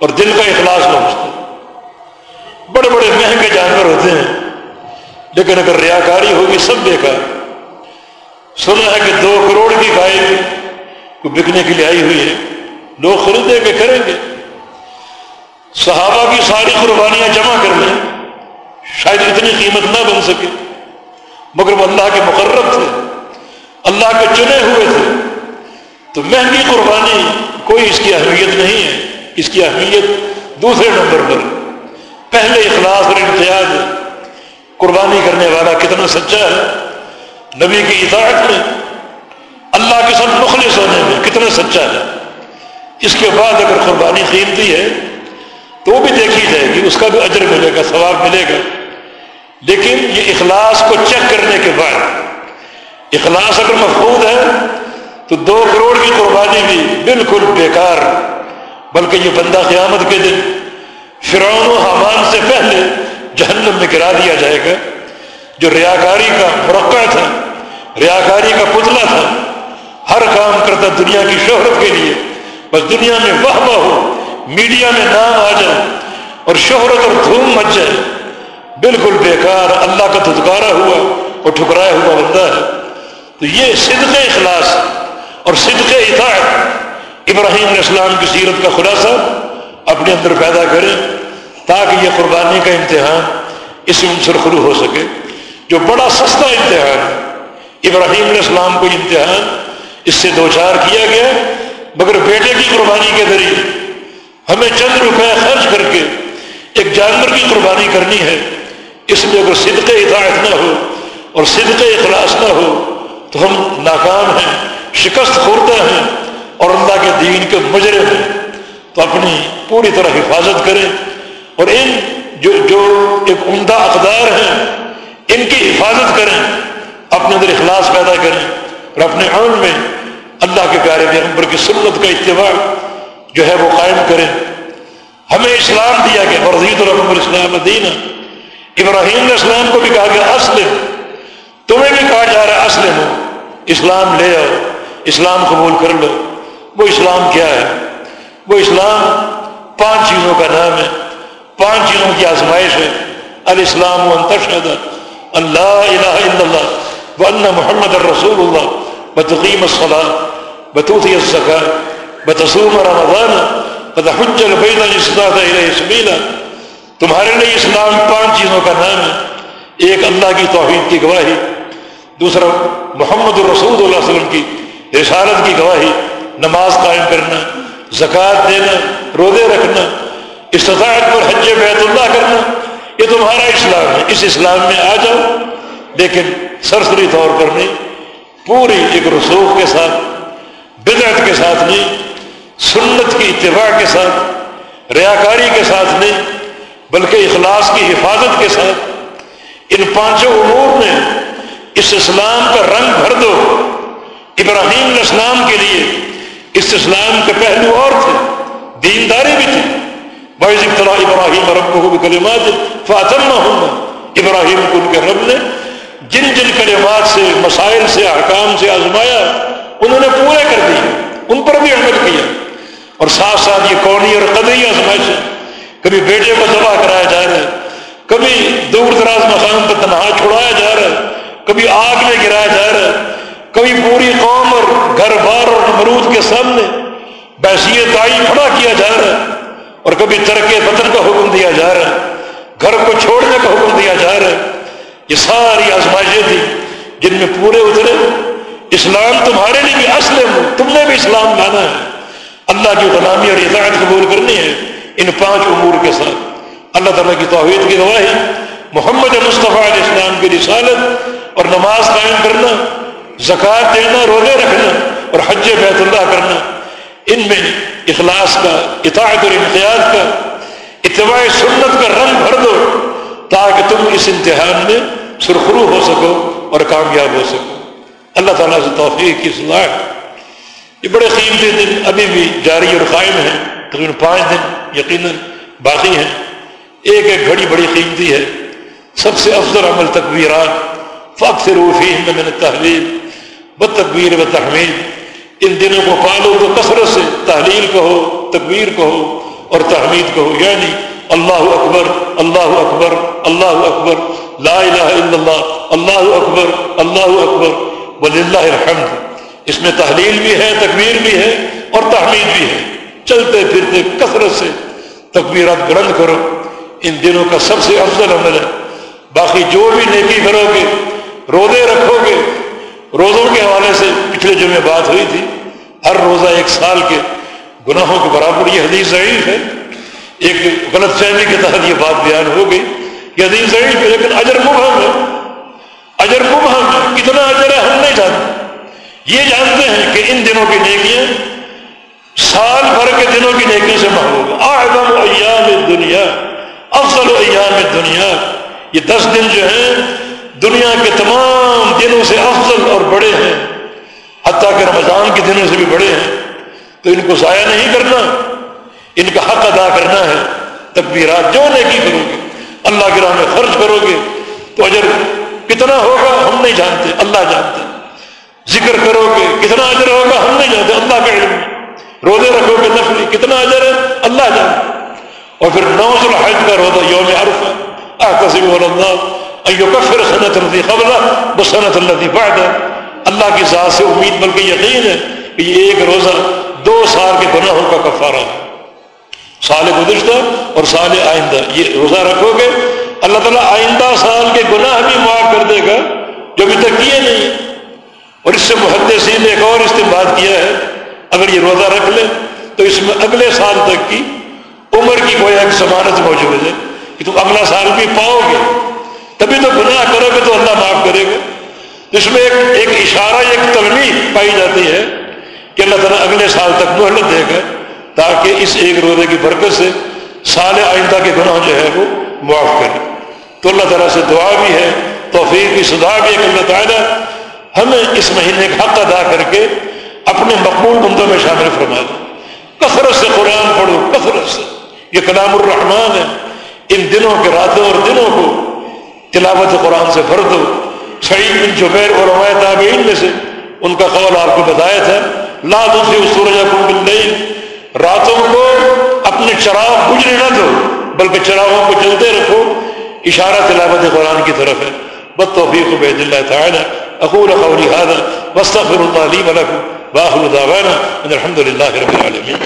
اور دل کا اخلاص پہنچتا۔ بڑے بڑے مہنگے جانور ہوتے ہیں، لیکن اگر ریاکاری ہوگی سب بیکار۔ سنا ہے کہ دو کروڑ کی گائے کو بکنے کے لیے آئی ہوئی ہے، لوگ خریدیں گے، کریں گے۔ صحابہ کی ساری قربانیاں جمع کر لیں، شاید اتنی قیمت نہ بن سکے۔ مگر وہ اللہ کے مقرب تھے، اللہ کے چنے ہوئے تھے۔ تو مہنگی قربانی کوئی اس کی اہمیت نہیں ہے، اس کی اہمیت دوسرے نمبر پر۔ پہلے اخلاص اور امتیاز، قربانی کرنے والا کتنا سچا ہے۔ نبی کی اطاعت میں، اللہ کے ساتھ مخلص ہونے میں کتنا سچا ہے۔ اس کے بعد اگر قربانی قیمتی ہے، تو وہ بھی دیکھی جائے گی، اس کا بھی اجر ملے گا، ثواب ملے گا۔ لیکن یہ اخلاص کو چیک کرنے کے بعد، اخلاص اگر محفوظ ہے تو دو کروڑ کی قربانی بھی بالکل بیکار، بلکہ یہ بندہ قیامت کے دن فرعون و حامان سے پہلے جہنم میں گرا دیا جائے گا۔ جو ریاکاری کا مرقع تھا، ریاکاری کا پتلا تھا، ہر کام کرتا دنیا کی شہرت کے لیے، بس دنیا میں واہ ہو، میڈیا میں نام آ جائے اور شہرت اور دھوم مچ جائے۔ بالکل بیکار، اللہ کا دھتکارا ہوا اور ٹھکرایا ہوا بندہ ہے۔ تو یہ صدق اخلاص اور صدق اطاعت ابراہیم علیہ السلام کی سیرت کا خلاصہ اپنے اندر پیدا کریں تاکہ یہ قربانی کا امتحان اس میں سرخرو ہو سکے۔ جو بڑا سستا امتحان ہے، ابراہیم علیہ السلام کو امتحان اس سے دو چار کیا گیا، مگر بیٹے کی قربانی کے ذریعے ہمیں چند روپے خرچ کر کے ایک جانور کی قربانی کرنی ہے۔ اس میں اگر صدق اطاعت نہ ہو اور صدق اخلاص نہ ہو تو ہم ناکام ہیں، شکست خوردہ ہیں اور اللہ کے دین کے مجرے ہیں۔ تو اپنی پوری طرح حفاظت کریں اور ان جو جو ایک عمدہ اقدار ہیں، ان کی حفاظت کریں، اپنے اندر اخلاص پیدا کریں اور اپنے عمل میں اللہ کے پیارے پیغمبر کی سنت کا اتباع جو ہے وہ قائم کریں۔ ہمیں اسلام دیا کہ مرضیت الرحم الاسلام دین ابراہیم علیہ السلام کو بھی کہا گیا اسلم۔ تمہیں بھی کہا جا رہا ہے اسلم۔ ہو اسلام لے آؤ، اسلام قبول کر لو۔ وہ اسلام کیا ہے؟ وہ اسلام پانچ چیزوں کا نام ہے۔ پانچ چیزوں کی آزمائش ہے۔ الاسلام انتشد اللہ الہ الا اللہ ون محمد الرسول اللہ۔ بتقیم الصلاح بتوتی الزکا بتصوم رمضان بتحج البیت الاستطاعت سبیلا تمہارے لیے اسلام پانچ چیزوں کا نام ہے۔ ایک اللہ کی توحید کی گواہی، دوسرا محمد الرسول اللہ علیہ وسلم کی رسالت کی گواہی، نماز قائم کرنا، زکوٰۃ دینا، روزے رکھنا، استطاعت پر حج بیت اللہ کرنا، یہ تمہارا اسلام ہے۔ اس اسلام میں آ جاؤ، لیکن سرسری طور پر نہیں، پوری ایک رسوخ کے ساتھ، بدعت کے ساتھ نہیں، سنت کی اتباع کے ساتھ، ریاکاری کے ساتھ نہیں بلکہ اخلاص کی حفاظت کے ساتھ ان پانچوں امور میں اس اسلام کا رنگ بھر دو۔ ابراہیم علیہ السلام کے لیے اس اسلام کے پہلو اور تھے۔ دینداری بھی تھی۔ باعث ابتلا ابراہیم رب کو بھی کلمات فاطم نہ ابراہیم کو ان کے رب نے جن جن کلمات سے، مسائل سے، احکام سے آزمایا، انہوں نے پورے کر دیے۔ ان پر بھی عمل کیا۔ اور ساتھ ساتھ یہ قونی اور قدری آزمائش ہے۔ کبھی بیٹے کو دبا کرایا جا رہا ہے، کبھی دور دراز مقام پر تنہا چھڑایا جا رہا ہے، کبھی آگ میں گرایا جا رہا ہے، کبھی پوری قوم اور گھر بار اور نمرود کے سامنے بحثیت آئی، کھڑا کیا جا رہا ہے، اور کبھی ترک وطن کا حکم دیا جا رہا ہے، گھر کو چھوڑنے کا حکم دیا جا رہا ہے۔ یہ ساری آزمائشیں تھیں جن میں پورے اترے اسلام تمہارے لیے بھی اسلم ہو تم نے بھی اسلام لانا ہے۔ اللہ کی غلامی اور اطاعت قبول کرنی ہے۔ ان پانچ امور کے ساتھ۔ اللہ تعالیٰ کی توحید کی گواہی، محمد مصطفیٰ علیہ السلام کی رسالت اور نماز قائم کرنا، زکوٰۃ دینا، روزے رکھنا اور حج بیت اللہ کرنا۔ ان میں اخلاص کا، اطاعت اور امتیاز کا، اتباع سنت کا رنگ بھر دو تاکہ تم اس امتحان میں سرخرو ہو سکو اور کامیاب ہو سکو۔ اللہ تعالیٰ سے توفیق کی صلاح۔ یہ بڑے قیمتی دن ابھی بھی جاری اور قائم ہیں۔ تقریباً پانچ دن۔ یقیناً باقی ہیں۔ ایک ایک گھڑی بڑی قیمتی ہے۔ سب سے افضل عمل تکبیرات۔ فخر فیم میں تحلیل ب تقبیر و تحمید ان دنوں کو پالو تو کثرت سے۔ تحلیل کہو، تکبیر کہو اور تحمید کہو۔ یعنی اللہ اکبر اللہ اکبر اللہ اکبر۔ لا الہ الا اللہ اللہ اکبر اللہ اکبر۔ وللہ الحمد۔ اس میں تحلیل بھی ہے، تکبیر بھی ہے اور تحمید بھی ہے۔ چلتے پھرتے کثرت سے۔ تکبیرات بلند کرو۔ ان دنوں کا سب سے افضل عمل ہے۔ باقی جو بھی نیکی کرو گے روزے رکھو گے روزوں کے حوالے سے پچھلے جمعے بات ہوئی تھی۔ ہر روزہ ایک سال کے گناہوں کے برابر یہ حدیث ضعیف ہے۔ ایک غلط فہمی کے تحت یہ بات بیان ہو گئی یہ حدیث ضعیف ہے، لیکن اجر مبہم ہے۔ اجر مبہم ہے، کتنا اجر ہے ہم نہیں جانتے۔ یہ جانتے ہیں کہ ان دنوں کی نیکیاں سال بھر کے دنوں کی نیکی سے محبوب اعظم ایام دنیا، افضل ایام دنیا۔ یہ دس دن جو ہیں، دنیا کے تمام دنوں سے افضل اور بڑے ہیں۔ حتیٰ کہ رمضان کے دنوں سے بھی بڑے ہیں۔ تو ان کو ضائع نہیں کرنا، ان کا حق ادا کرنا ہے۔ تکبیرات جو نیکی کرو گے، اللہ کے راہ میں خرچ کرو گے۔ تو اجر کتنا ہوگا ہم نہیں جانتے، اللہ جانتے ذکر کرو گے، کتنا اجر ہوگا ہم نہیں جانتے، اللہ کا علم۔ روزے رکھو گے نفلی کتنا اجر ہے؟ اللہ جانتے اور پھر نوز الحج کا روزہ، یوم عرف آ اللہ يكفر سنة الذي قبله بسنة الذي بعده اللہ کی ذات سے امید، بلکہ یقین ہے کہ یہ ایک روزہ دو سال کے گناہوں کا کفارہ ہے۔ سال گزشتہ اور سال آئندہ۔ یہ روزہ رکھو گے۔ اللہ تعالیٰ آئندہ سال کے گناہ بھی معاف کر دے گا، جو ابھی تک کیے نہیں۔ اور اس سے محدثین نے ایک اور استعمال کیا ہے۔ اگر یہ روزہ رکھ لے، تو اس میں اگلے سال تک کی عمر کی کوئی ایک ضمانت موجود ہے کہ تم اگلا سال بھی پاؤ گے۔ تبھی تو گناہ کرو گے تو اللہ معاف کرے گا۔ اس میں ایک ایک اشارہ، ایک ترمیم پائی جاتی ہے کہ اللہ تعالیٰ اگلے سال تک محلت دے گا تاکہ اس ایک روزے کی برکت سے سال آئندہ کے گناہ جو ہے وہ معاف کرے تو اللہ تعالیٰ سے دعا بھی ہے، توفیق کی سدا بھی ہے کہ اللہ تعالیٰ ہمیں اس مہینے کا حق ادا کر کے اپنے مقبول بندوں میں شامل فرما دیں کثرت سے قرآن پڑھو کثرت سے۔ یہ کلام الرحمان ہے۔ ان دنوں کے راتوں اور دنوں کو تلاوت قرآن سے بھر دو۔ سعید بن جبیر اور روایت تابعین میں سے ان کا قول آپ کو بتایا تھا۔ لا دوسری سورج کو راتوں کو اپنے چراغ گجرے نہ دو، بلکہ چراغوں کو چلتے رکھو۔ اشارہ تلاوت قرآن کی طرف ہے۔ بد توفیق بید اللہ تعالی۔ اقول قولی هذا واستغفر الله لي ولكم۔ واخر دعوانا ان الحمد لله رب العالمين.